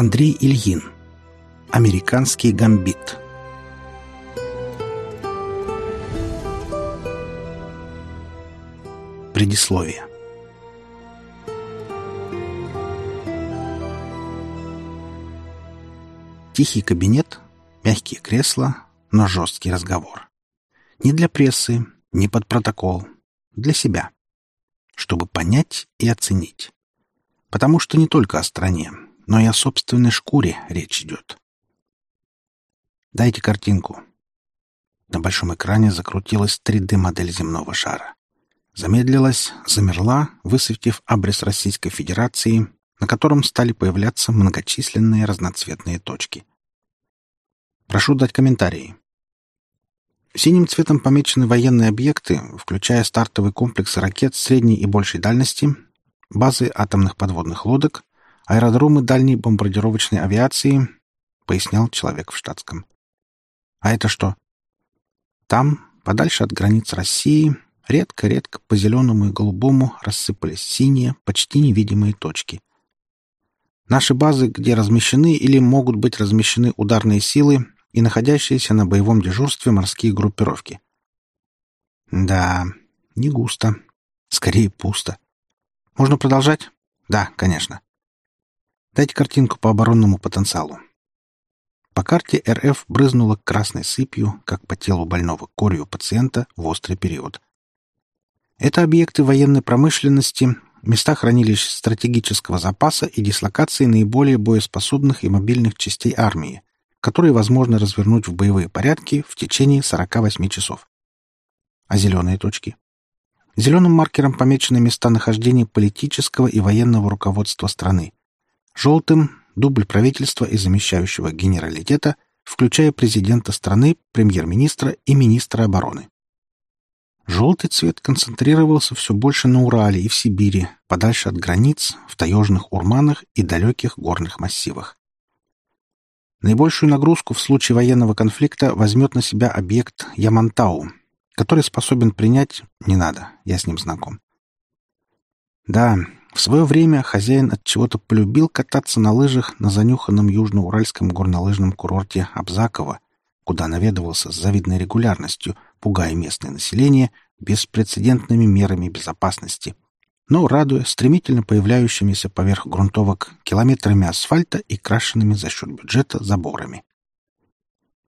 Андрей Ильин. Американский гамбит. Предисловие. Тихий кабинет, мягкие кресла, но жесткий разговор. Не для прессы, не под протокол. Для себя. Чтобы понять и оценить. Потому что не только о стране, но и о собственной шкуре речь идет. Дайте картинку. На большом экране закрутилась 3D-модель земного шара. Замедлилась, замерла, высветив абрис Российской Федерации, на котором стали появляться многочисленные разноцветные точки. Прошу дать комментарии. Синим цветом помечены военные объекты, включая стартовый комплекс ракет средней и большей дальности, базы атомных подводных лодок, аэродромы дальней бомбардировочной авиации, пояснял человек в штатском. А это что? Там, подальше от границ России, редко-редко по зеленому и голубому рассыпались синие, почти невидимые точки. Наши базы, где размещены или могут быть размещены ударные силы и находящиеся на боевом дежурстве морские группировки. Да, не густо. Скорее, пусто. Можно продолжать? Да, конечно. Дайте картинку по оборонному потенциалу. По карте РФ брызнула красной сыпью, как по телу больного корью пациента в острый период. Это объекты военной промышленности, места хранилищ стратегического запаса и дислокации наиболее боеспособных и мобильных частей армии, которые возможно развернуть в боевые порядки в течение 48 часов. А зеленые точки? Зеленым маркером помечены места нахождения политического и военного руководства страны. Желтым — дубль правительства и замещающего генералитета, включая президента страны, премьер-министра и министра обороны. Желтый цвет концентрировался все больше на Урале и в Сибири, подальше от границ, в таежных урманах и далеких горных массивах. Наибольшую нагрузку в случае военного конфликта возьмет на себя объект Ямантау, который способен принять «не надо, я с ним знаком». Да, в свое время хозяин от чего-то полюбил кататься на лыжах на занюханном южноуральском горнолыжном курорте Абзаково, куда наведывался с завидной регулярностью, пугая местное население беспрецедентными мерами безопасности, но радуя стремительно появляющимися поверх грунтовок километрами асфальта и крашенными за счет бюджета заборами.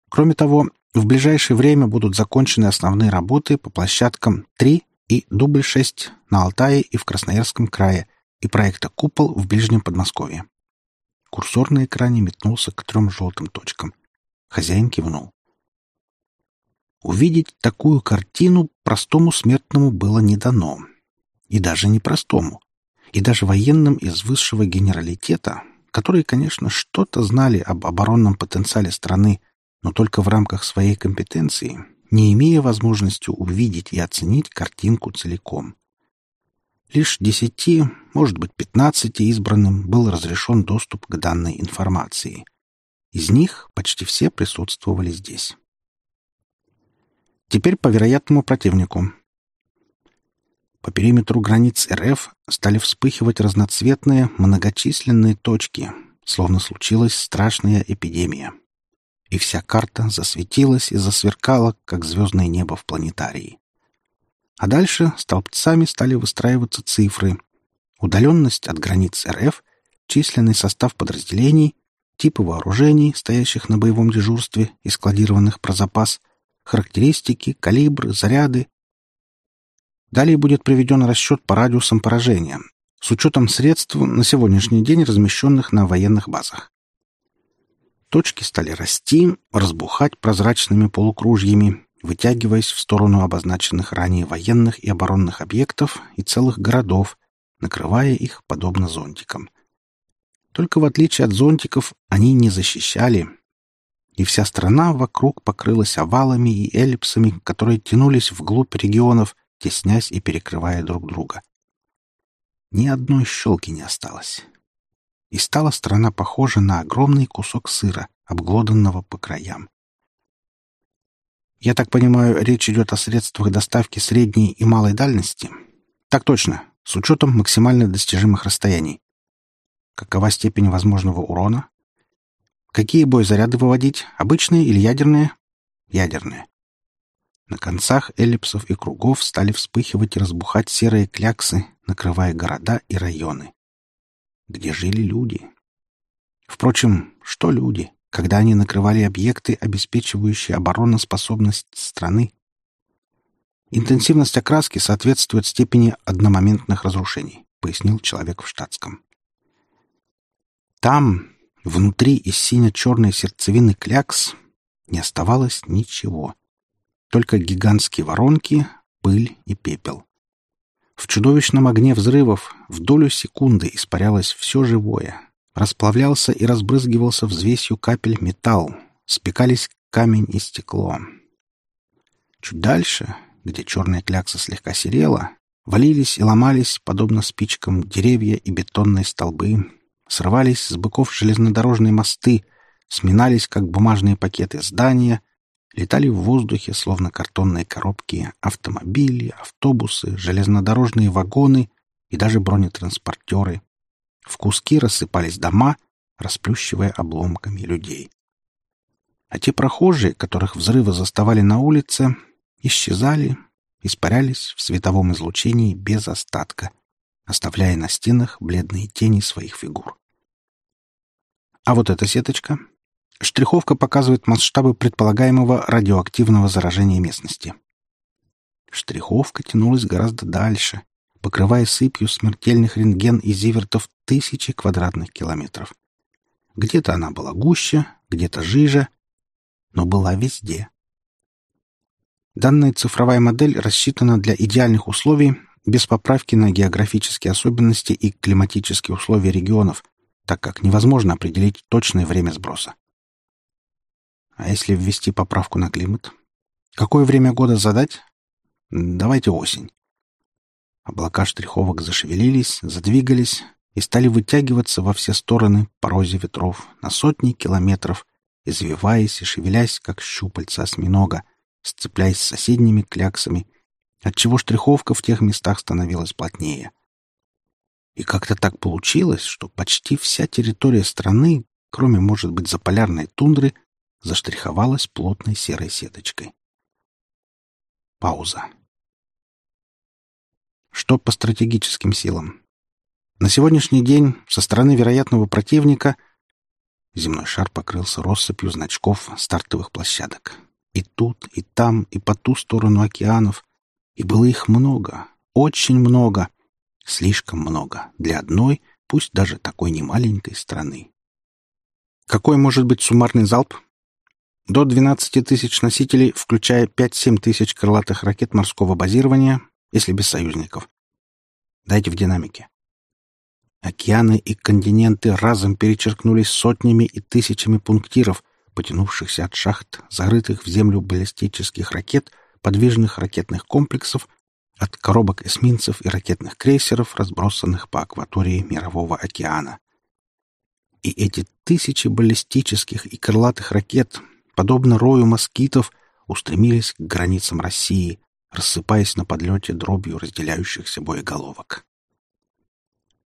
Кроме того, в ближайшее время будут закончены основные работы по площадкам 3 и дубль 6 на Алтае и в Красноярском крае и проекта «Купол» в Ближнем Подмосковье. Курсор на экране метнулся к трем желтым точкам. Хозяин кивнул. Увидеть такую картину простому смертному было не дано. И даже не простому. И даже военным из высшего генералитета, которые, конечно, что-то знали об оборонном потенциале страны, но только в рамках своей компетенции, не имея возможности увидеть и оценить картинку целиком. Лишь десяти, может быть, пятнадцати избранным был разрешен доступ к данной информации. Из них почти все присутствовали здесь. Теперь по вероятному противнику. По периметру границ РФ стали вспыхивать разноцветные многочисленные точки, словно случилась страшная эпидемия и вся карта засветилась и засверкала, как звездное небо в планетарии. А дальше столбцами стали выстраиваться цифры. Удаленность от границ РФ, численный состав подразделений, типы вооружений, стоящих на боевом дежурстве и складированных про запас, характеристики, калибры, заряды. Далее будет приведен расчет по радиусам поражения, с учетом средств на сегодняшний день размещенных на военных базах. Точки стали расти, разбухать прозрачными полукружьями, вытягиваясь в сторону обозначенных ранее военных и оборонных объектов и целых городов, накрывая их подобно зонтикам. Только в отличие от зонтиков они не защищали, и вся страна вокруг покрылась овалами и эллипсами, которые тянулись вглубь регионов, теснясь и перекрывая друг друга. Ни одной щелки не осталось и стала страна похожа на огромный кусок сыра, обглоданного по краям. Я так понимаю, речь идет о средствах доставки средней и малой дальности? Так точно, с учетом максимально достижимых расстояний. Какова степень возможного урона? Какие боезаряды выводить? Обычные или ядерные? Ядерные. На концах эллипсов и кругов стали вспыхивать и разбухать серые кляксы, накрывая города и районы. Где жили люди? Впрочем, что люди, когда они накрывали объекты, обеспечивающие обороноспособность страны? Интенсивность окраски соответствует степени одномоментных разрушений, пояснил человек в штатском. Там, внутри из сине-черной сердцевины клякс, не оставалось ничего — только гигантские воронки, пыль и пепел. В чудовищном огне взрывов в долю секунды испарялось все живое. Расплавлялся и разбрызгивался взвесью капель металл, спекались камень и стекло. Чуть дальше, где черная клякса слегка серела, валились и ломались, подобно спичкам, деревья и бетонные столбы, срывались с быков железнодорожные мосты, сминались, как бумажные пакеты, здания, Летали в воздухе, словно картонные коробки, автомобили, автобусы, железнодорожные вагоны и даже бронетранспортеры. В куски рассыпались дома, расплющивая обломками людей. А те прохожие, которых взрывы заставали на улице, исчезали, испарялись в световом излучении без остатка, оставляя на стенах бледные тени своих фигур. А вот эта сеточка Штриховка показывает масштабы предполагаемого радиоактивного заражения местности. Штриховка тянулась гораздо дальше, покрывая сыпью смертельных рентген и зивертов тысячи квадратных километров. Где-то она была гуще, где-то жиже, но была везде. Данная цифровая модель рассчитана для идеальных условий без поправки на географические особенности и климатические условия регионов, так как невозможно определить точное время сброса. А если ввести поправку на климат? Какое время года задать? Давайте осень. Облака штриховок зашевелились, задвигались и стали вытягиваться во все стороны по розе ветров на сотни километров, извиваясь и шевелясь, как щупальца осьминога, сцепляясь с соседними кляксами, отчего штриховка в тех местах становилась плотнее. И как-то так получилось, что почти вся территория страны, кроме, может быть, заполярной тундры, заштриховалась плотной серой сеточкой. Пауза. Что по стратегическим силам? На сегодняшний день со стороны вероятного противника земной шар покрылся россыпью значков стартовых площадок. И тут, и там, и по ту сторону океанов. И было их много, очень много, слишком много для одной, пусть даже такой немаленькой страны. Какой может быть суммарный залп? До 12 тысяч носителей, включая 5-7 тысяч крылатых ракет морского базирования, если без союзников. Дайте в динамике. Океаны и континенты разом перечеркнулись сотнями и тысячами пунктиров, потянувшихся от шахт, зарытых в землю баллистических ракет, подвижных ракетных комплексов, от коробок эсминцев и ракетных крейсеров, разбросанных по акватории Мирового океана. И эти тысячи баллистических и крылатых ракет подобно рою москитов, устремились к границам России, рассыпаясь на подлете дробью разделяющихся боеголовок.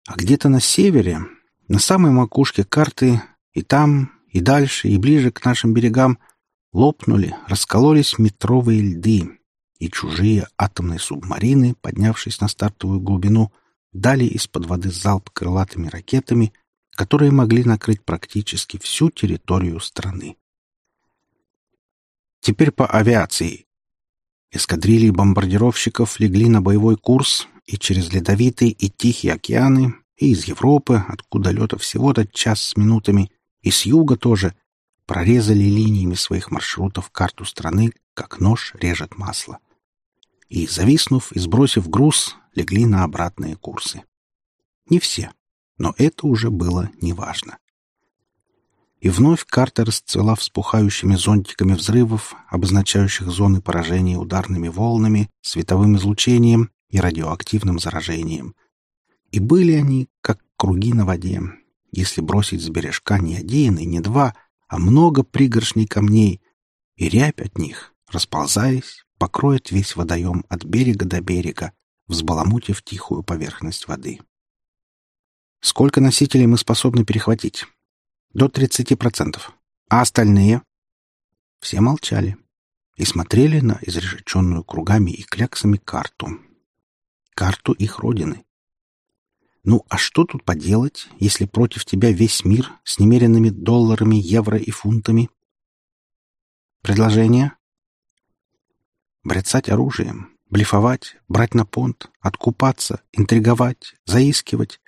А где-то на севере, на самой макушке карты, и там, и дальше, и ближе к нашим берегам, лопнули, раскололись метровые льды, и чужие атомные субмарины, поднявшись на стартовую глубину, дали из-под воды залп крылатыми ракетами, которые могли накрыть практически всю территорию страны. Теперь по авиации. Эскадрильи бомбардировщиков легли на боевой курс и через ледовитые и тихие океаны, и из Европы, откуда лета всего-то час с минутами, и с юга тоже, прорезали линиями своих маршрутов карту страны, как нож режет масло. И, зависнув и сбросив груз, легли на обратные курсы. Не все, но это уже было неважно. И вновь карта расцвела вспухающими зонтиками взрывов, обозначающих зоны поражения ударными волнами, световым излучением и радиоактивным заражением. И были они, как круги на воде. Если бросить с бережка не один и не два, а много пригоршней камней, и рябь от них, расползаясь, покроет весь водоем от берега до берега, взбаламутив тихую поверхность воды. Сколько носителей мы способны перехватить? До 30%. А остальные? Все молчали и смотрели на изрешеченную кругами и кляксами карту. Карту их родины. Ну, а что тут поделать, если против тебя весь мир с немеренными долларами, евро и фунтами? Предложение? Брецать оружием, блефовать, брать на понт, откупаться, интриговать, заискивать.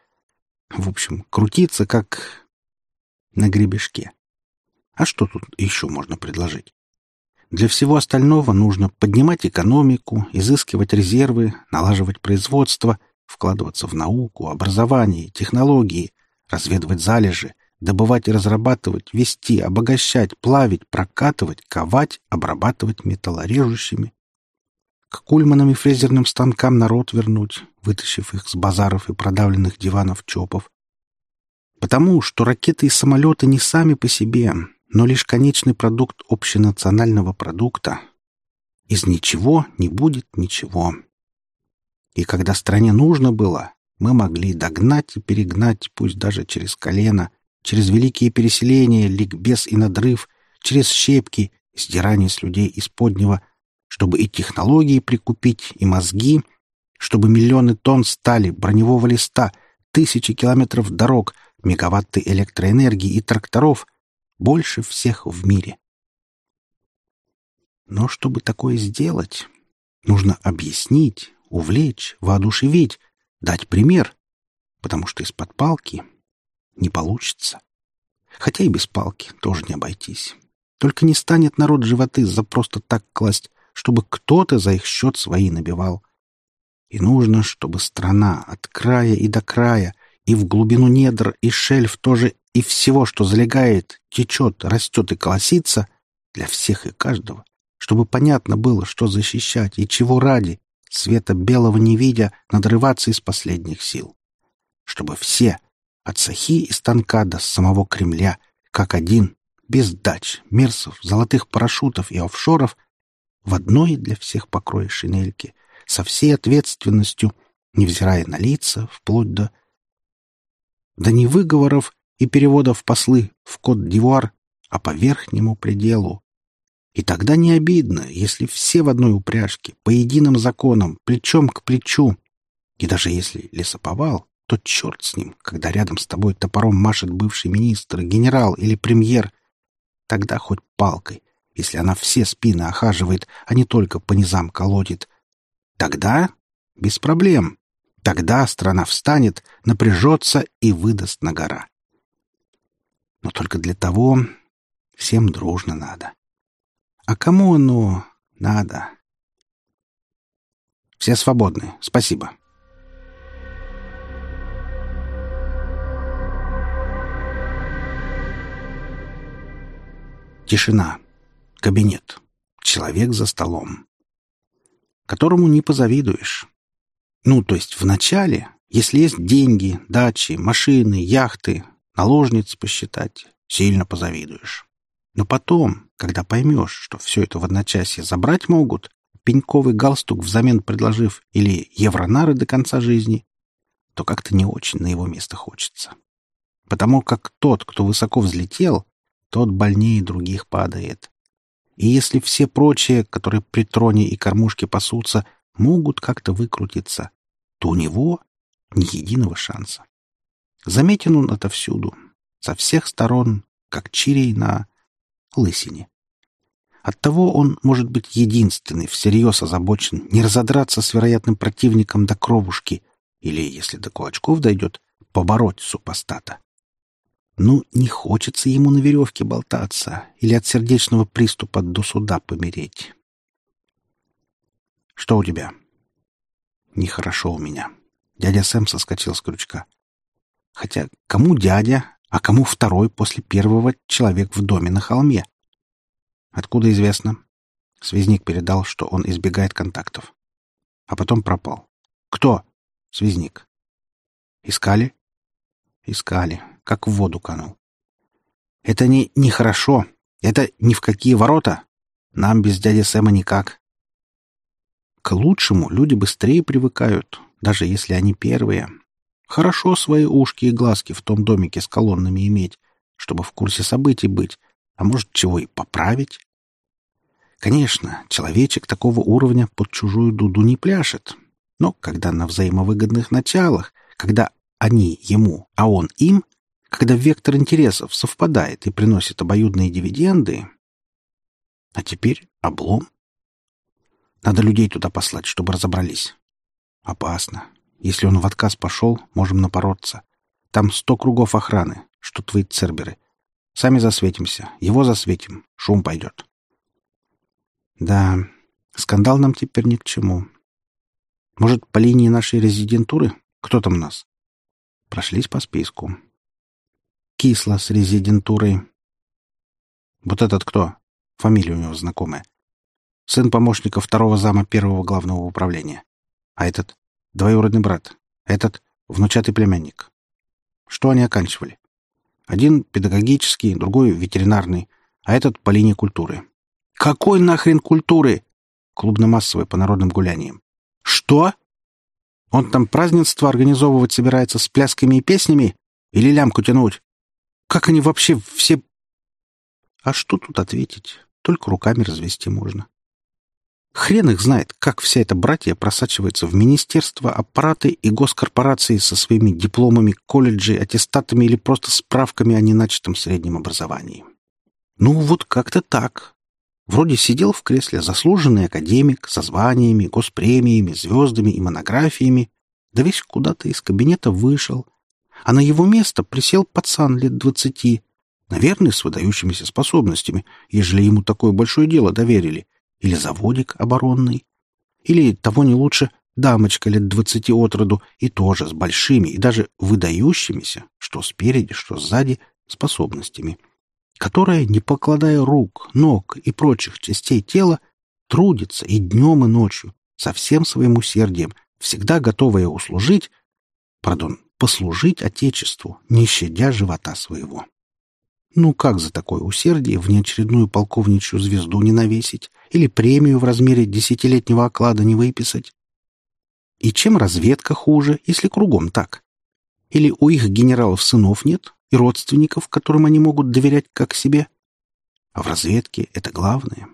В общем, крутиться, как на гребешке. А что тут еще можно предложить? Для всего остального нужно поднимать экономику, изыскивать резервы, налаживать производство, вкладываться в науку, образование, технологии, разведывать залежи, добывать и разрабатывать, вести, обогащать, плавить, прокатывать, ковать, обрабатывать металлорежущими. К кульманам и фрезерным станкам народ вернуть, вытащив их с базаров и продавленных диванов чопов. Потому что ракеты и самолеты не сами по себе, но лишь конечный продукт общенационального продукта. Из ничего не будет ничего. И когда стране нужно было, мы могли догнать и перегнать, пусть даже через колено, через великие переселения, ликбез и надрыв, через щепки, сдирание с людей из поднего, чтобы и технологии прикупить, и мозги, чтобы миллионы тонн стали, броневого листа, тысячи километров дорог, мегаватты электроэнергии и тракторов, больше всех в мире. Но чтобы такое сделать, нужно объяснить, увлечь, воодушевить, дать пример, потому что из-под палки не получится. Хотя и без палки тоже не обойтись. Только не станет народ животы за просто так класть, чтобы кто-то за их счет свои набивал. И нужно, чтобы страна от края и до края, и в глубину недр, и шельф тоже, и всего, что залегает, течет, растет и колосится, для всех и каждого, чтобы понятно было, что защищать и чего ради, света белого не видя, надрываться из последних сил. Чтобы все, от Сахи и станка до самого Кремля, как один, без дач, мерсов, золотых парашютов и офшоров, в одной для всех покрое шинельки, со всей ответственностью, невзирая на лица, вплоть до... Да не выговоров и переводов послы в Кот-д'Ивуар, а по верхнему пределу. И тогда не обидно, если все в одной упряжке, по единым законам, плечом к плечу. И даже если лесоповал, то черт с ним, когда рядом с тобой топором машет бывший министр, генерал или премьер. Тогда хоть палкой, если она все спины охаживает, а не только по низам колотит. Тогда без проблем. Тогда страна встанет, напряжется и выдаст на гора. Но только для того всем дружно надо. А кому оно надо? Все свободны. Спасибо. Тишина. Кабинет. Человек за столом. Которому не позавидуешь. Ну, то есть в начале, если есть деньги, дачи, машины, яхты, наложниц посчитать, сильно позавидуешь. Но потом, когда поймешь, что все это в одночасье забрать могут, пеньковый галстук взамен предложив или евронары до конца жизни, то как-то не очень на его место хочется. Потому как тот, кто высоко взлетел, тот больнее других падает. И если все прочие, которые при троне и кормушке пасутся, могут как-то выкрутиться, то у него ни единого шанса. Заметен он отовсюду, со всех сторон, как чирей на лысине. Оттого он может быть единственный всерьез озабочен не разодраться с вероятным противником до кровушки или, если до кулачков дойдет, побороть супостата. Ну, не хочется ему на веревке болтаться или от сердечного приступа до суда помереть. Что у тебя? Нехорошо у меня. Дядя Сэм соскочил с крючка. Хотя кому дядя, а кому второй после первого человек в доме на холме? Откуда известно? Связник передал, что он избегает контактов. А потом пропал. Кто? Связник. Искали? Искали как в воду канул. Это не нехорошо. Это ни в какие ворота. Нам без дяди Сэма никак. К лучшему люди быстрее привыкают, даже если они первые. Хорошо свои ушки и глазки в том домике с колоннами иметь, чтобы в курсе событий быть, а может, чего и поправить. Конечно, человечек такого уровня под чужую дуду не пляшет, но когда на взаимовыгодных началах, когда они ему, а он им, когда вектор интересов совпадает и приносит обоюдные дивиденды, а теперь облом. Надо людей туда послать, чтобы разобрались. Опасно. Если он в отказ пошел, можем напороться. Там сто кругов охраны, что твои церберы. Сами засветимся, его засветим, шум пойдет. Да, скандал нам теперь ни к чему. Может, по линии нашей резидентуры? Кто там у нас? Прошлись по списку. Кисло с резидентурой. Вот этот кто? Фамилия у него знакомая. Сын помощника второго зама первого главного управления. А этот — двоюродный брат. Этот — внучатый племянник. Что они оканчивали? Один педагогический, другой ветеринарный, а этот по линии культуры. Какой нахрен культуры? Клубно-массовой по народным гуляниям. Что? Он там празднество организовывать собирается с плясками и песнями? Или лямку тянуть? Как они вообще все... А что тут ответить? Только руками развести можно. Хрен их знает, как вся эта братья просачивается в министерство, аппараты и госкорпорации со своими дипломами, колледжи, аттестатами или просто справками о неначатом среднем образовании. Ну, вот как-то так. Вроде сидел в кресле заслуженный академик со званиями, госпремиями, звездами и монографиями, да весь куда-то из кабинета вышел, а на его место присел пацан лет двадцати, наверное, с выдающимися способностями, ежели ему такое большое дело доверили, или заводик оборонный, или, того не лучше, дамочка лет двадцати от роду и тоже с большими и даже выдающимися, что спереди, что сзади, способностями, которая, не покладая рук, ног и прочих частей тела, трудится и днем, и ночью, со всем своим усердием, всегда готовая услужить, пардон, послужить Отечеству, не щадя живота своего. Ну как за такое усердие внеочередную полковничью звезду не навесить или премию в размере десятилетнего оклада не выписать? И чем разведка хуже, если кругом так? Или у их генералов сынов нет и родственников, которым они могут доверять как себе? А в разведке это главное.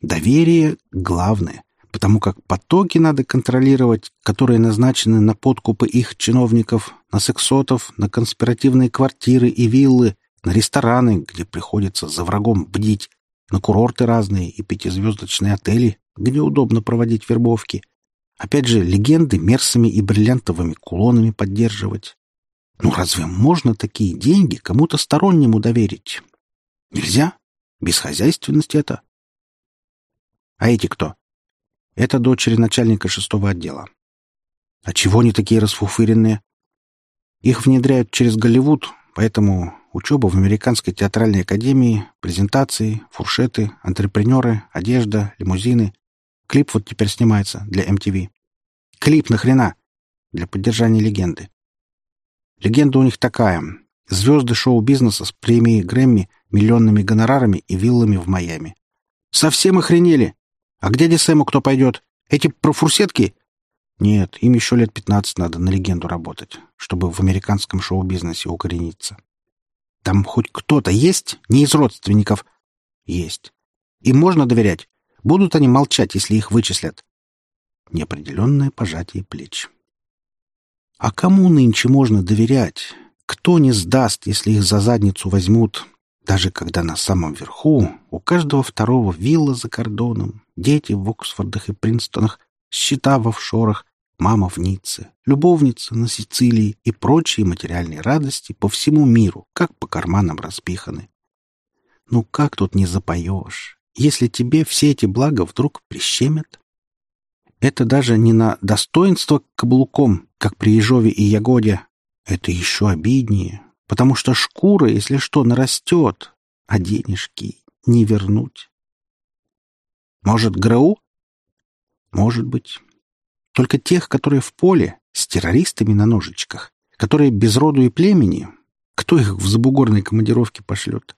Доверие — главное, потому как потоки надо контролировать, которые назначены на подкупы их чиновников, на сексотов, на конспиративные квартиры и виллы — на рестораны, где приходится за врагом бдить, на курорты разные и пятизвездочные отели, где удобно проводить вербовки. Опять же, легенды мерсами и бриллиантовыми кулонами поддерживать. Ну разве можно такие деньги кому-то стороннему доверить? Нельзя. Бесхозяйственность это. А эти кто? Это дочери начальника шестого отдела. А чего они такие расфуфыренные? Их внедряют через Голливуд, поэтому Учеба в Американской театральной академии, презентации, фуршеты, антрепренеры, одежда, лимузины. Клип вот теперь снимается для MTV. Клип нахрена? Для поддержания легенды. Легенда у них такая. Звезды шоу-бизнеса с премией Грэмми, миллионными гонорарами и виллами в Майами. Совсем охренели? А к дяде Сэму кто пойдет? Эти профурсетки? Нет, им еще лет пятнадцать надо на легенду работать, чтобы в американском шоу-бизнесе укорениться. Там хоть кто-то есть? Не из родственников? Есть. Им можно доверять? Будут они молчать, если их вычислят? Неопределенное пожатие плеч. А кому нынче можно доверять? Кто не сдаст, если их за задницу возьмут, даже когда на самом верху у каждого второго вилла за кордоном, дети в Оксфордах и Принстонах, счета в офшорах, мама в Ницце, любовница на Сицилии и прочие материальные радости по всему миру, как по карманам распиханы. Ну как тут не запоешь, если тебе все эти блага вдруг прищемят? Это даже не на достоинство каблуком, как при Ежове и Ягоде. Это еще обиднее, потому что шкура, если что, нарастет, а денежки не вернуть. Может, ГРУ? Может быть. Только тех, которые в поле, с террористами на ножичках, которые без роду и племени, кто их в забугорной командировке пошлет?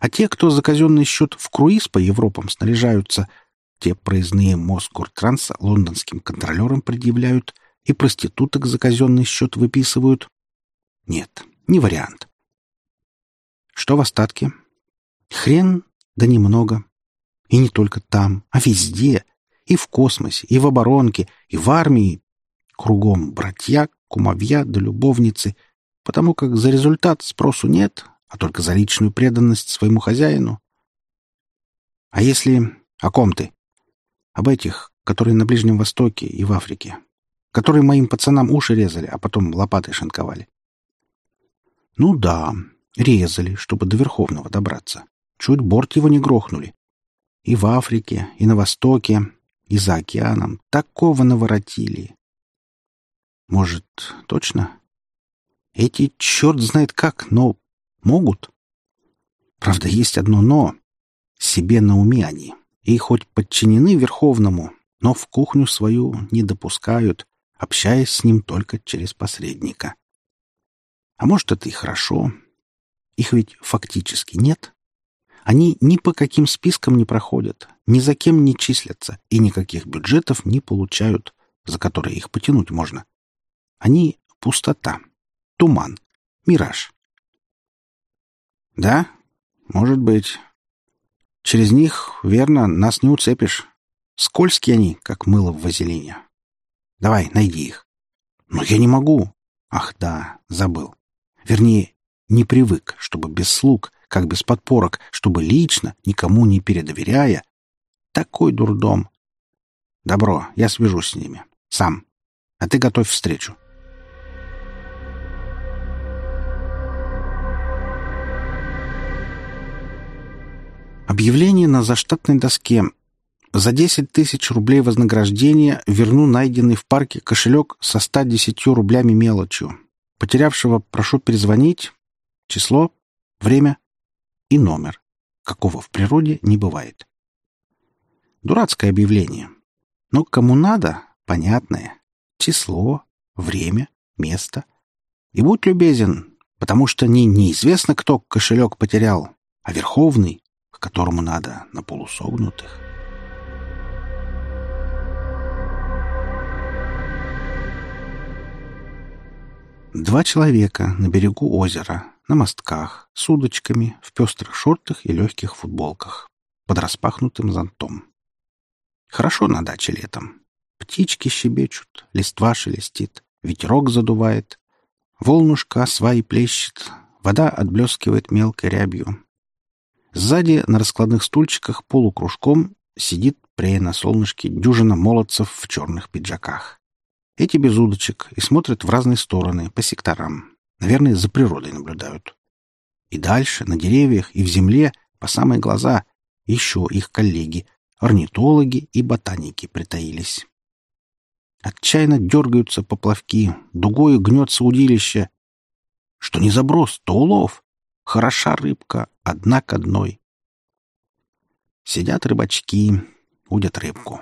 А те, кто за казенный счет в круиз по Европам снаряжаются, те проездные Москортранса лондонским контролерам предъявляют и проституток за казенный счет выписывают. Нет, не вариант. Что в остатке? Хрен, да немного. И не только там, а везде. И в космосе, и в оборонке, и в армии. Кругом братья, кумовья да любовницы, потому как за результат спросу нет, а только за личную преданность своему хозяину. А если... О ком ты? Об этих, которые на Ближнем Востоке и в Африке. Которые моим пацанам уши резали, а потом лопатой шинковали. Ну да, резали, чтобы до Верховного добраться. Чуть борт его не грохнули. И в Африке, и на Востоке, и за океаном такого наворотили. Может, точно? Эти черт знает как, но могут. Правда, есть одно «но». Себе на уме они. И хоть подчинены Верховному, но в кухню свою не допускают, общаясь с ним только через посредника. А может, это и хорошо. Их ведь фактически нет. Они ни по каким спискам не проходят, ни за кем не числятся и никаких бюджетов не получают, за которые их потянуть можно. Они — пустота, туман, мираж. Да, может быть. Через них, верно, нас не уцепишь. Скользкие они, как мыло в вазелине. Давай, найди их. Но я не могу. Ах да, забыл. Вернее, не привык, чтобы без слуг, как без подпорок, чтобы лично, никому не передоверяя. Такой дурдом. Добро, я свяжусь с ними. Сам. А ты готовь встречу. Объявление на заштатной доске. За 10 тысяч рублей вознаграждения верну найденный в парке кошелек со 110 рублями мелочью. Потерявшего прошу перезвонить. Число, время и номер, какого в природе не бывает. Дурацкое объявление. Но кому надо, понятное. Число, время, место. И будь любезен, потому что не неизвестно, кто кошелек потерял, а Верховный которому надо на полусогнутых. Два человека на берегу озера, на мостках, с удочками, в пестрых шортах и легких футболках, под распахнутым зонтом. Хорошо на даче летом. Птички щебечут, листва шелестит, ветерок задувает, волнушка сваи плещет, вода отблескивает мелкой рябью, Сзади на раскладных стульчиках полукружком сидит, прея на солнышке, дюжина молодцев в черных пиджаках. Эти без удочек и смотрят в разные стороны, по секторам. Наверное, за природой наблюдают. И дальше, на деревьях и в земле, по самые глаза, еще их коллеги, орнитологи и ботаники притаились. Отчаянно дергаются поплавки, дугою гнется удилище. Что не заброс, то улов. Хороша рыбка, одна к одной. Сидят рыбачки, удят рыбку.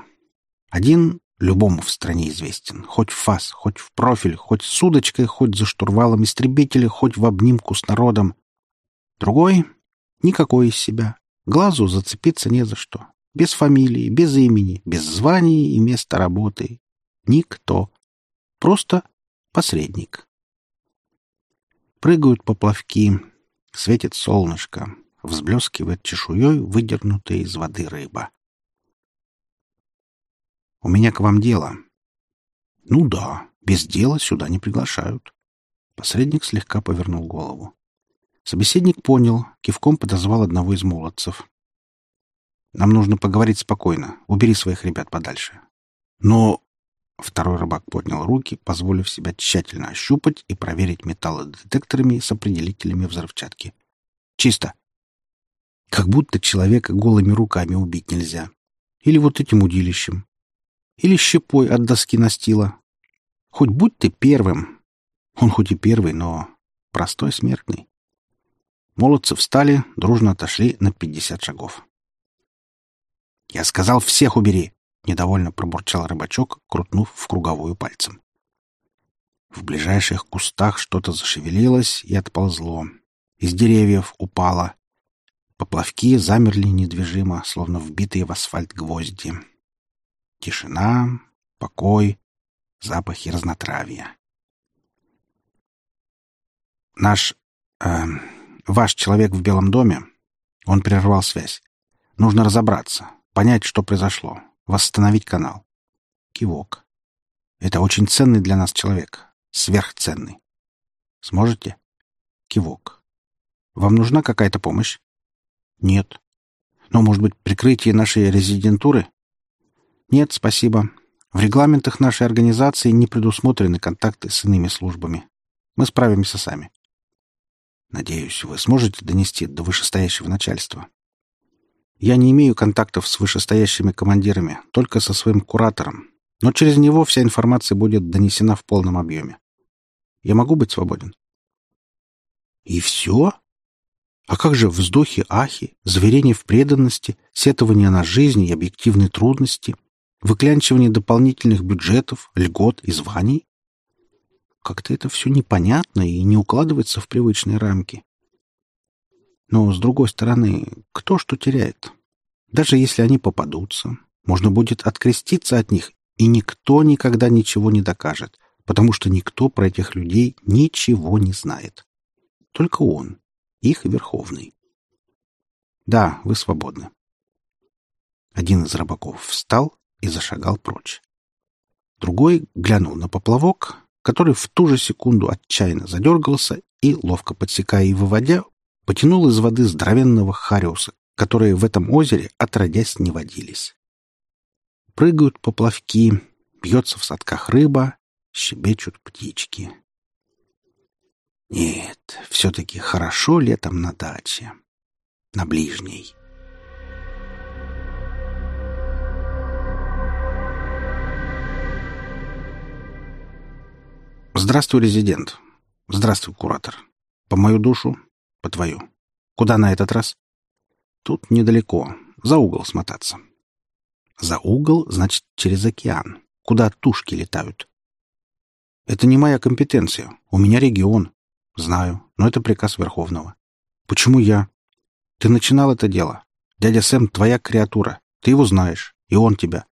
Один любому в стране известен, хоть в фас, хоть в профиль, хоть с удочкой, хоть за штурвалом истребителя, хоть в обнимку с народом. Другой — никакой из себя. Глазу зацепиться не за что. Без фамилии, без имени, без званий и места работы. Никто. Просто посредник. Прыгают поплавки, Светит солнышко, взблескивает чешуей выдернутая из воды рыба. «У меня к вам дело». «Ну да, без дела сюда не приглашают». Посредник слегка повернул голову. Собеседник понял, кивком подозвал одного из молодцев. «Нам нужно поговорить спокойно. Убери своих ребят подальше». «Но...» Второй рыбак поднял руки, позволив себя тщательно ощупать и проверить металлодетекторами с определителями взрывчатки. «Чисто!» Как будто человека голыми руками убить нельзя. Или вот этим удилищем. Или щепой от доски настила. Хоть будь ты первым. Он хоть и первый, но простой смертный. Молодцы встали, дружно отошли на пятьдесят шагов. «Я сказал, всех убери!» — недовольно пробурчал рыбачок, крутнув в круговую пальцем. В ближайших кустах что-то зашевелилось и отползло. Из деревьев упало. Поплавки замерли недвижимо, словно вбитые в асфальт гвозди. Тишина, покой, запахи разнотравья. Наш... Э, ваш человек в Белом доме Он прервал связь. Нужно разобраться, понять, что произошло, восстановить канал. Кивок. Это очень ценный для нас человек. Сверхценный. Сможете? Кивок. Вам нужна какая-то помощь? Нет. Но, может быть, прикрытие нашей резидентуры? Нет, спасибо. В регламентах нашей организации не предусмотрены контакты с иными службами. Мы справимся сами. Надеюсь, вы сможете донести до вышестоящего начальства. Я не имею контактов с вышестоящими командирами, только со своим куратором, но через него вся информация будет донесена в полном объеме. Я могу быть свободен? И все? А как же вздохи, ахи, заверения в преданности, сетования на жизнь и объективные трудности, выклянчивание дополнительных бюджетов, льгот и званий? Как-то это все непонятно и не укладывается в привычные рамки. Но, с другой стороны, кто что теряет? Даже если они попадутся, можно будет откреститься от них, и никто никогда ничего не докажет, потому что никто про этих людей ничего не знает. Только он, их верховный. Да, вы свободны. Один из рыбаков встал и зашагал прочь. Другой глянул на поплавок, который в ту же секунду отчаянно задергался и, ловко подсекая и выводя, потянул из воды здоровенного хариуса, которые в этом озере отродясь не водились. Прыгают поплавки, бьется в садках рыба, щебечут птички. Нет, все-таки хорошо летом на даче, на ближней. Здравствуй, резидент. Здравствуй, куратор. По мою душу, по твою. Куда на этот раз? Тут недалеко, за угол смотаться. За угол, значит, через океан, куда тушки летают. Это не моя компетенция. У меня регион. Знаю, но это приказ Верховного. Почему я? Ты начинал это дело. Дядя Сэм твоя креатура. Ты его знаешь, и он тебя.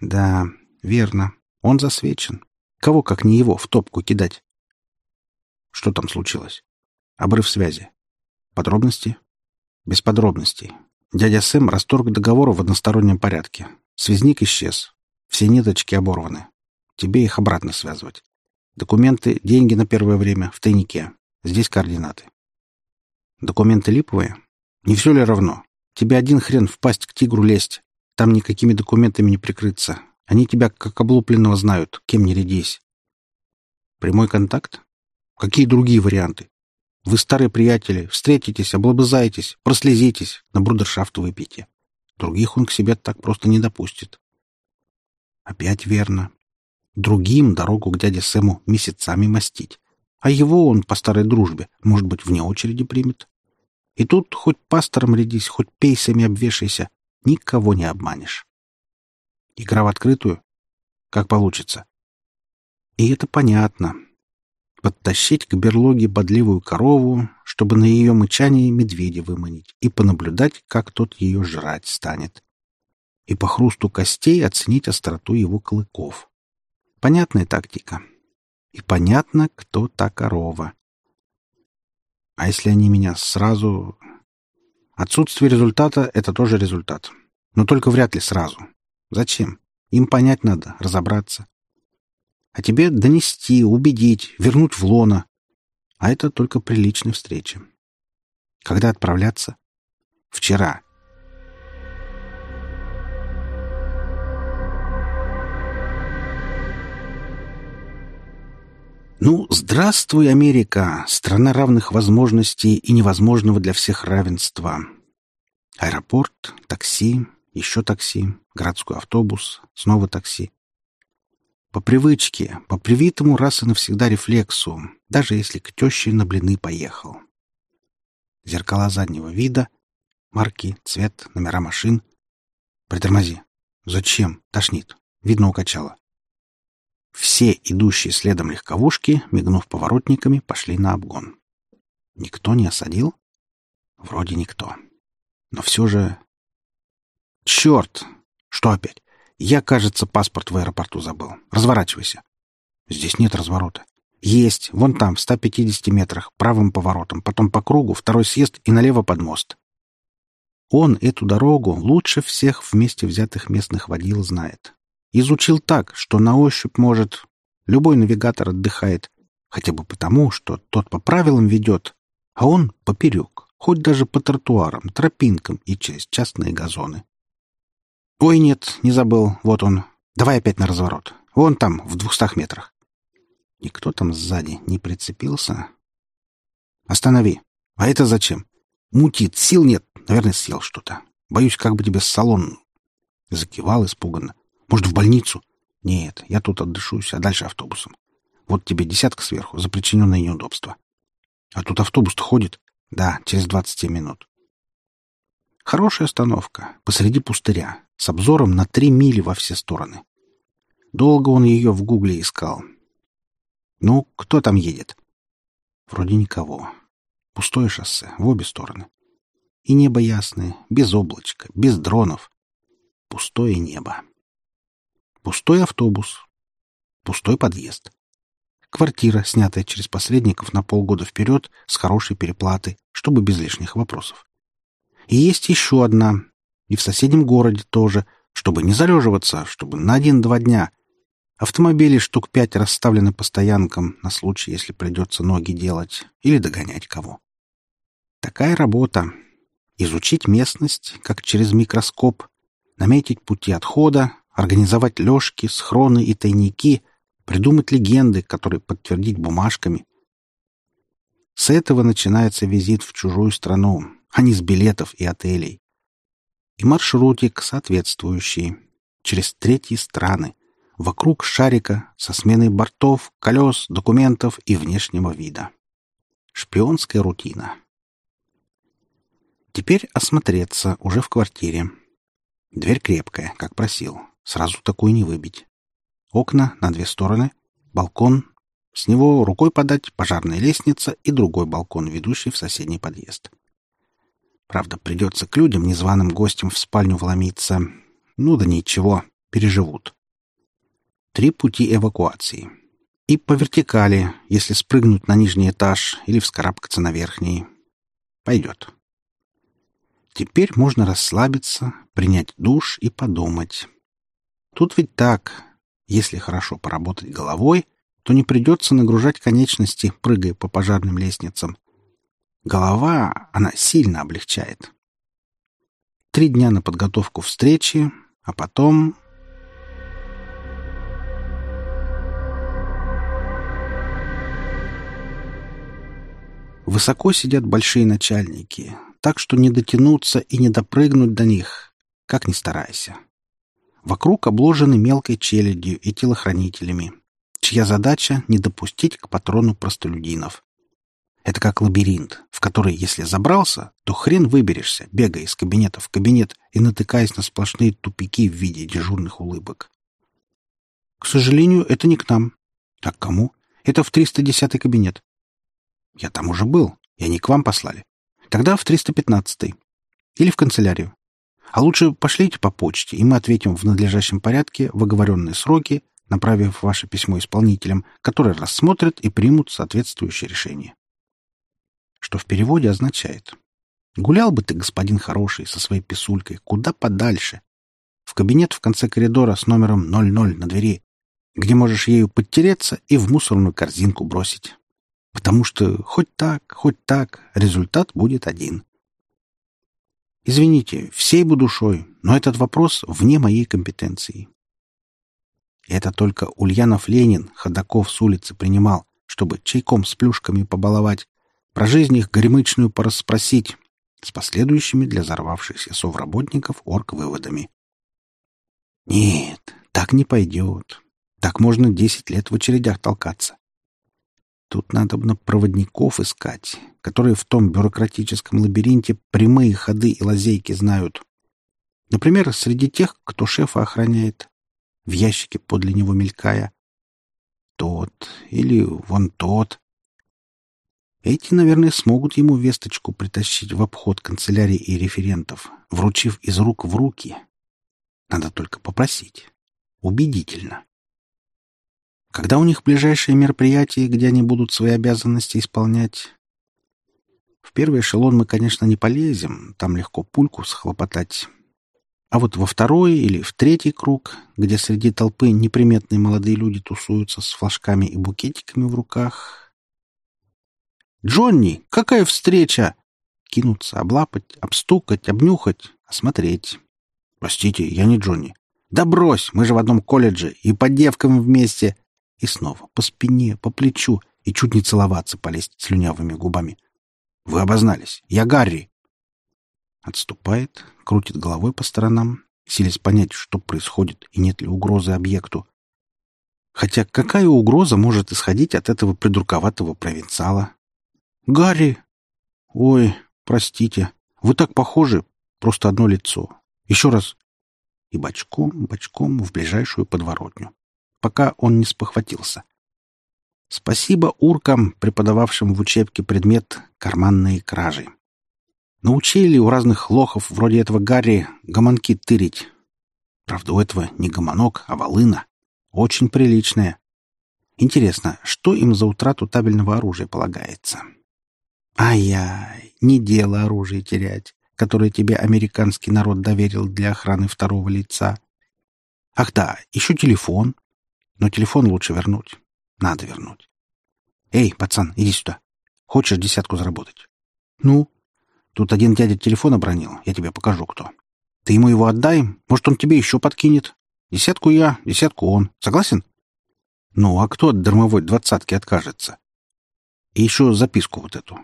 Да, верно. Он засвечен. Кого, как не его, в топку кидать? Что там случилось? Обрыв связи. Подробности? Без подробностей. Дядя Сэм расторг договор в одностороннем порядке. Связник исчез. Все ниточки оборваны. Тебе их обратно связывать. Документы, деньги на первое время в тайнике. Здесь координаты. Документы липовые? Не все ли равно? Тебе один хрен впасть к тигру лезть. Там никакими документами не прикрыться. Они тебя как облупленного знают, кем не рядись. Прямой контакт? Какие другие варианты? Вы старые приятели, встретитесь, облобызаетесь, прослезитесь, на брудершафт выпейте. Других он к себе так просто не допустит. Опять верно. Другим дорогу к дяде Сэму месяцами мастить. А его он по старой дружбе, может быть, вне очереди примет. И тут хоть пастором рядись, хоть пейсами обвешайся, никого не обманешь. Игра в открытую? Как получится. И это понятно подтащить к берлоге бодливую корову, чтобы на ее мычание медведя выманить, и понаблюдать, как тот ее жрать станет. И по хрусту костей оценить остроту его клыков. Понятная тактика. И понятно, кто та корова. А если они меня сразу... Отсутствие результата — это тоже результат. Но только вряд ли сразу. Зачем? Им понять надо, разобраться а тебе донести, убедить, вернуть в лоно. А это только при личной встрече. Когда отправляться? Вчера. Ну, здравствуй, Америка, страна равных возможностей и невозможного для всех равенства. Аэропорт, такси, еще такси, городской автобус, снова такси. По привычке, по привитому раз и навсегда рефлексу, даже если к теще на блины поехал. Зеркала заднего вида, марки, цвет, номера машин. Притормози. Зачем? Тошнит. Видно, укачало. Все идущие следом легковушки, мигнув поворотниками, пошли на обгон. Никто не осадил? Вроде никто. Но все же... Черт! Что опять? Я, кажется, паспорт в аэропорту забыл. Разворачивайся. Здесь нет разворота. Есть, вон там, в 150 метрах, правым поворотом, потом по кругу, второй съезд и налево под мост. Он эту дорогу лучше всех вместе взятых местных водил знает. Изучил так, что на ощупь может. Любой навигатор отдыхает, хотя бы потому, что тот по правилам ведет, а он поперек, хоть даже по тротуарам, тропинкам и через частные газоны. Ой, нет, не забыл, вот он. Давай опять на разворот. Вон там, в двухстах метрах. Никто там сзади не прицепился? Останови. А это зачем? Мутит, сил нет. Наверное, съел что-то. Боюсь, как бы тебе салон... Закивал испуганно. Может, в больницу? Нет, я тут отдышусь, а дальше автобусом. Вот тебе десятка сверху за причиненное неудобство. А тут автобус-то ходит? Да, через двадцать минут. Хорошая остановка, посреди пустыря, с обзором на три мили во все стороны. Долго он ее в гугле искал. Ну, кто там едет? Вроде никого. Пустое шоссе, в обе стороны. И небо ясное, без облачка, без дронов. Пустое небо. Пустой автобус. Пустой подъезд. Квартира, снятая через посредников на полгода вперед, с хорошей переплатой, чтобы без лишних вопросов. И есть еще одна, и в соседнем городе тоже, чтобы не залеживаться, чтобы на один-два дня, Автомобили штук пять расставлены по стоянкам на случай, если придется ноги делать или догонять кого. Такая работа. Изучить местность, как через микроскоп, наметить пути отхода, организовать лёжки, схроны и тайники, придумать легенды, которые подтвердить бумажками. С этого начинается визит в чужую страну, а не с билетов и отелей. И маршрутик соответствующий, через третьи страны — вокруг шарика со сменой бортов, колес, документов и внешнего вида. Шпионская рутина. Теперь осмотреться уже в квартире. Дверь крепкая, как просил. Сразу такую не выбить. Окна на две стороны, балкон. С него рукой подать пожарная лестница и другой балкон, ведущий в соседний подъезд. Правда, придется к людям, незваным гостям, в спальню вломиться. Ну да ничего, переживут три пути эвакуации. И по вертикали, если спрыгнуть на нижний этаж или вскарабкаться на верхний. Пойдет. Теперь можно расслабиться, принять душ и подумать. Тут ведь так. Если хорошо поработать головой, то не придется нагружать конечности, прыгая по пожарным лестницам. Голова, она сильно облегчает. Три дня на подготовку встречи, а потом Высоко сидят большие начальники, так что не дотянуться и не допрыгнуть до них, как ни старайся. Вокруг обложены мелкой челядью и телохранителями, чья задача — не допустить к патрону простолюдинов. Это как лабиринт, в который, если забрался, то хрен выберешься, бегая из кабинета в кабинет и натыкаясь на сплошные тупики в виде дежурных улыбок. К сожалению, это не к нам. А к кому? Это в 310 кабинет. Я там уже был, и они к вам послали. Тогда в 315-й. Или в канцелярию. А лучше пошлите по почте, и мы ответим в надлежащем порядке в оговоренные сроки, направив ваше письмо исполнителям, которые рассмотрят и примут соответствующее решение. Что в переводе означает «Гулял бы ты, господин хороший, со своей писулькой, куда подальше, в кабинет в конце коридора с номером 00 на двери, где можешь ею подтереться и в мусорную корзинку бросить потому что хоть так, хоть так, результат будет один. Извините, всей бы душой, но этот вопрос вне моей компетенции. Это только Ульянов Ленин ходаков с улицы принимал, чтобы чайком с плюшками побаловать, про жизнь их горемычную порасспросить, с последующими для взорвавшихся совработников орг-выводами. Нет, так не пойдет. Так можно десять лет в очередях толкаться. Тут надо бы проводников искать, которые в том бюрократическом лабиринте прямые ходы и лазейки знают. Например, среди тех, кто шефа охраняет, в ящике подле него мелькая. Тот или вон тот. Эти, наверное, смогут ему весточку притащить в обход канцелярии и референтов, вручив из рук в руки. Надо только попросить. Убедительно. Когда у них ближайшее мероприятие, где они будут свои обязанности исполнять? В первый эшелон мы, конечно, не полезем, там легко пульку схлопотать. А вот во второй или в третий круг, где среди толпы неприметные молодые люди тусуются с флажками и букетиками в руках... «Джонни, какая встреча!» Кинуться, облапать, обстукать, обнюхать, осмотреть. «Простите, я не Джонни». «Да брось, мы же в одном колледже и под девками вместе. И снова по спине, по плечу, и чуть не целоваться полезть слюнявыми губами. «Вы обознались. Я Гарри!» Отступает, крутит головой по сторонам, силясь понять, что происходит и нет ли угрозы объекту. Хотя какая угроза может исходить от этого придурковатого провинциала? «Гарри!» «Ой, простите, вы так похожи, просто одно лицо. Еще раз!» И бочком, бочком в ближайшую подворотню пока он не спохватился. Спасибо уркам, преподававшим в учебке предмет «карманные кражи». Научили у разных лохов, вроде этого Гарри, гомонки тырить. Правда, у этого не гомонок, а волына. Очень приличная. Интересно, что им за утрату табельного оружия полагается? Ай-яй, не дело оружие терять, которое тебе американский народ доверил для охраны второго лица. Ах да, еще телефон. Но телефон лучше вернуть. Надо вернуть. Эй, пацан, иди сюда. Хочешь десятку заработать? Ну? Тут один дядя телефон обронил. Я тебе покажу, кто. Ты ему его отдай, может, он тебе еще подкинет. Десятку я, десятку он. Согласен? Ну, а кто от дармовой двадцатки откажется? И еще записку вот эту.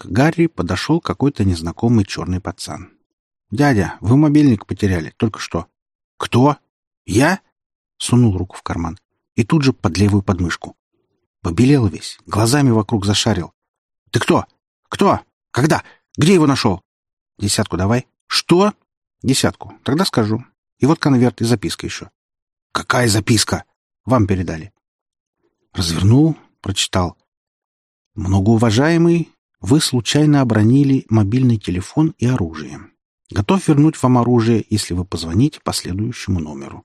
К Гарри подошел какой-то незнакомый черный пацан. «Дядя, вы мобильник потеряли, только что». «Кто? Я?» сунул руку в карман и тут же под левую подмышку. Побелел весь, глазами вокруг зашарил. «Ты кто? Кто? Когда? Где его нашел?» «Десятку давай». «Что?» «Десятку. Тогда скажу. И вот конверт и записка еще». «Какая записка?» «Вам передали». Развернул, прочитал. «Многоуважаемый, вы случайно обронили мобильный телефон и оружие. Готов вернуть вам оружие, если вы позвоните по следующему номеру.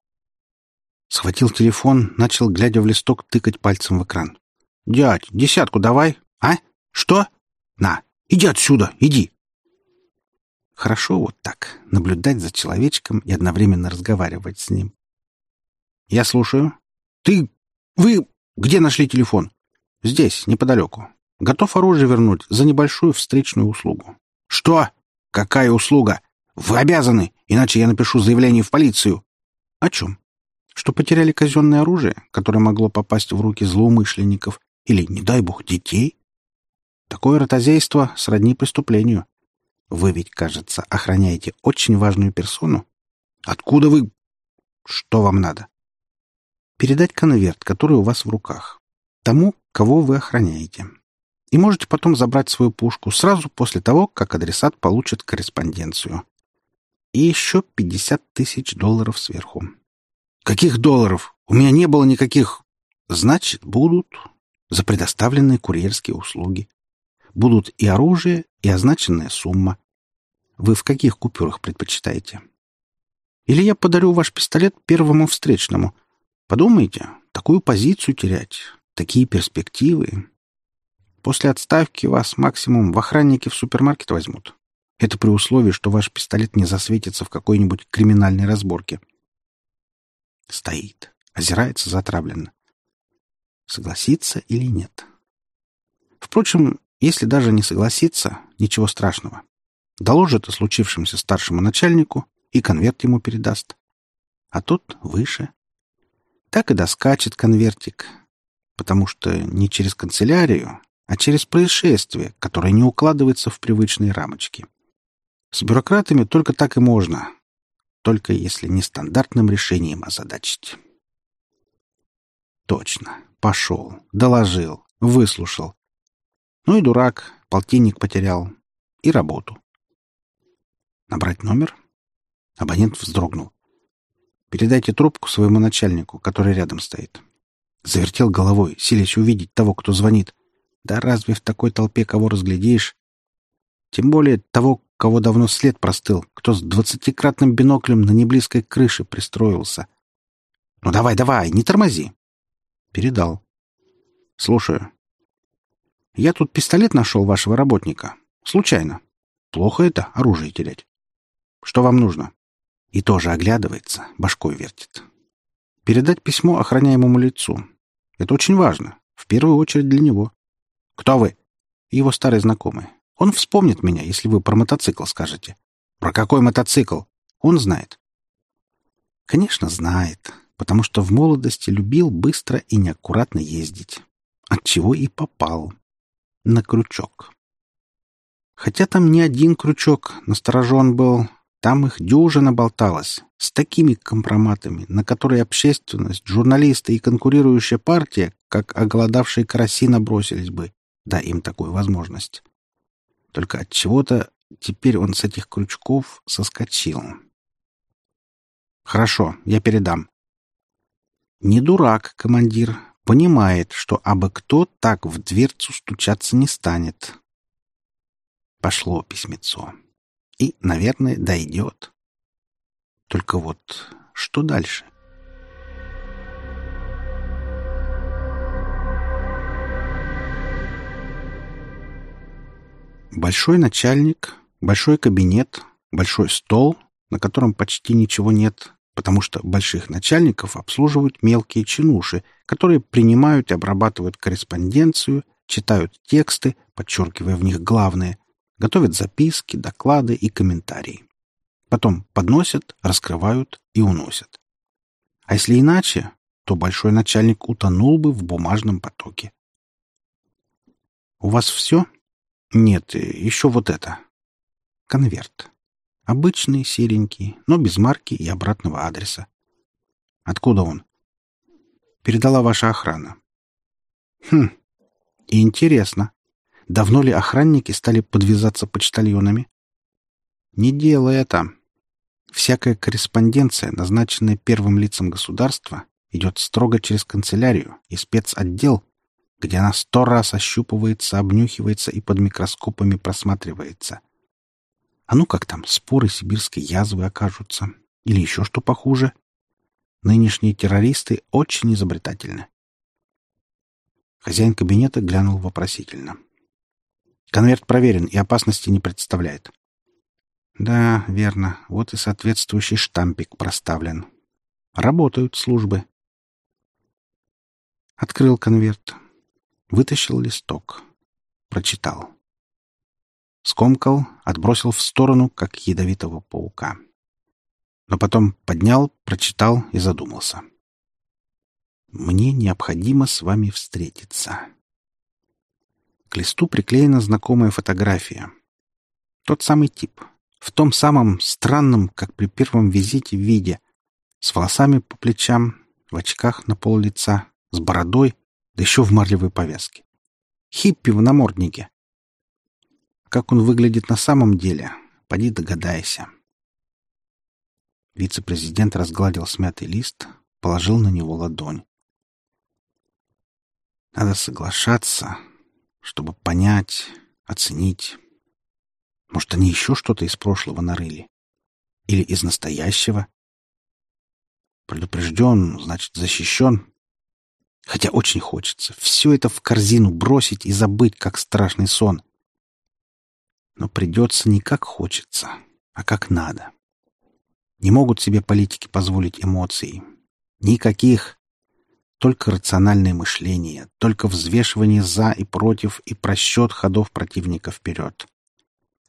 Схватил телефон, начал, глядя в листок, тыкать пальцем в экран. «Дядь, десятку давай!» «А? Что?» «На, иди отсюда, иди!» Хорошо вот так, наблюдать за человечком и одновременно разговаривать с ним. «Я слушаю. Ты... Вы... Где нашли телефон?» «Здесь, неподалеку. Готов оружие вернуть за небольшую встречную услугу». «Что? Какая услуга? Вы обязаны, иначе я напишу заявление в полицию». «О чем?» что потеряли казенное оружие, которое могло попасть в руки злоумышленников или, не дай бог, детей? Такое ротозейство сродни преступлению. Вы ведь, кажется, охраняете очень важную персону. Откуда вы... Что вам надо? Передать конверт, который у вас в руках. Тому, кого вы охраняете. И можете потом забрать свою пушку сразу после того, как адресат получит корреспонденцию. И еще 50 тысяч долларов сверху. Каких долларов? У меня не было никаких. Значит, будут за предоставленные курьерские услуги. Будут и оружие, и означенная сумма. Вы в каких купюрах предпочитаете? Или я подарю ваш пистолет первому встречному. Подумайте, такую позицию терять, такие перспективы. После отставки вас максимум в охранники в супермаркет возьмут. Это при условии, что ваш пистолет не засветится в какой-нибудь криминальной разборке. Стоит, озирается затравленно. Согласиться или нет? Впрочем, если даже не согласиться, ничего страшного. Доложит о случившемся старшему начальнику и конверт ему передаст. А тот выше. Так и доскачет конвертик, потому что не через канцелярию, а через происшествие, которое не укладывается в привычные рамочки. С бюрократами только так и можно, только если нестандартным решением озадачить. Точно. Пошел, доложил, выслушал. Ну и дурак, полтинник потерял. И работу. Набрать номер? Абонент вздрогнул. Передайте трубку своему начальнику, который рядом стоит. Завертел головой, силясь увидеть того, кто звонит. Да разве в такой толпе кого разглядишь? Тем более того, кого давно след простыл, кто с двадцатикратным биноклем на неблизкой крыше пристроился. «Ну давай, давай, не тормози!» Передал. Слушаю. Я тут пистолет нашел вашего работника. Случайно. Плохо это, оружие терять. Что вам нужно? И тоже оглядывается, башкой вертит. Передать письмо охраняемому лицу. Это очень важно. В первую очередь для него. Кто вы? Его старый знакомый. Он вспомнит меня, если вы про мотоцикл скажете. Про какой мотоцикл? Он знает. Конечно, знает, потому что в молодости любил быстро и неаккуратно ездить. Отчего и попал. На крючок. Хотя там не один крючок, насторожен был, там их дюжина болталась, с такими компроматами, на которые общественность, журналисты и конкурирующая партия, как оголодавшие караси, набросились бы, да им такую возможность. Только от чего-то теперь он с этих крючков соскочил. Хорошо, я передам. Не дурак, командир, понимает, что абы кто так в дверцу стучаться не станет. Пошло письмецо. И, наверное, дойдет. Только вот что дальше? Большой начальник, большой кабинет, большой стол, на котором почти ничего нет, потому что больших начальников обслуживают мелкие чинуши, которые принимают и обрабатывают корреспонденцию, читают тексты, подчеркивая в них главное, готовят записки, доклады и комментарии. Потом подносят, раскрывают и уносят. А если иначе, то большой начальник утонул бы в бумажном потоке. «У вас все?» Нет, еще вот это. Конверт. Обычный, серенький, но без марки и обратного адреса. Откуда он? Передала ваша охрана. Хм, интересно. Давно ли охранники стали подвязаться почтальонами? Не дело это. Всякая корреспонденция, назначенная первым лицом государства, идет строго через канцелярию и спецотдел, где она сто раз ощупывается, обнюхивается и под микроскопами просматривается. А ну как там, споры сибирской язвы окажутся? Или еще что похуже? Нынешние террористы очень изобретательны. Хозяин кабинета глянул вопросительно. Конверт проверен и опасности не представляет. Да, верно. Вот и соответствующий штампик проставлен. Работают службы. Открыл конверт. Вытащил листок. Прочитал. Скомкал, отбросил в сторону, как ядовитого паука. Но потом поднял, прочитал и задумался. «Мне необходимо с вами встретиться». К листу приклеена знакомая фотография. Тот самый тип. В том самом странном, как при первом визите, виде. С волосами по плечам, в очках на пол лица, с бородой да еще в марлевой повязке. Хиппи в наморднике. Как он выглядит на самом деле, поди догадайся. Вице-президент разгладил смятый лист, положил на него ладонь. Надо соглашаться, чтобы понять, оценить. Может, они еще что-то из прошлого нарыли? Или из настоящего? Предупрежден, значит, защищен. Хотя очень хочется все это в корзину бросить и забыть, как страшный сон. Но придется не как хочется, а как надо. Не могут себе политики позволить эмоций. Никаких. Только рациональное мышление, только взвешивание «за» и «против» и просчет ходов противника вперед.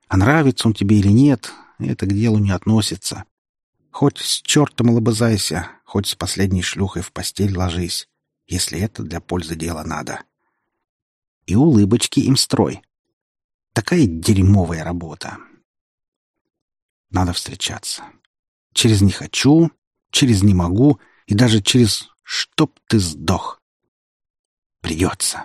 А нравится он тебе или нет, это к делу не относится. Хоть с чертом лобызайся, хоть с последней шлюхой в постель ложись если это для пользы дела надо. И улыбочки им строй. Такая дерьмовая работа. Надо встречаться. Через «не хочу», через «не могу» и даже через «чтоб ты сдох». Придется.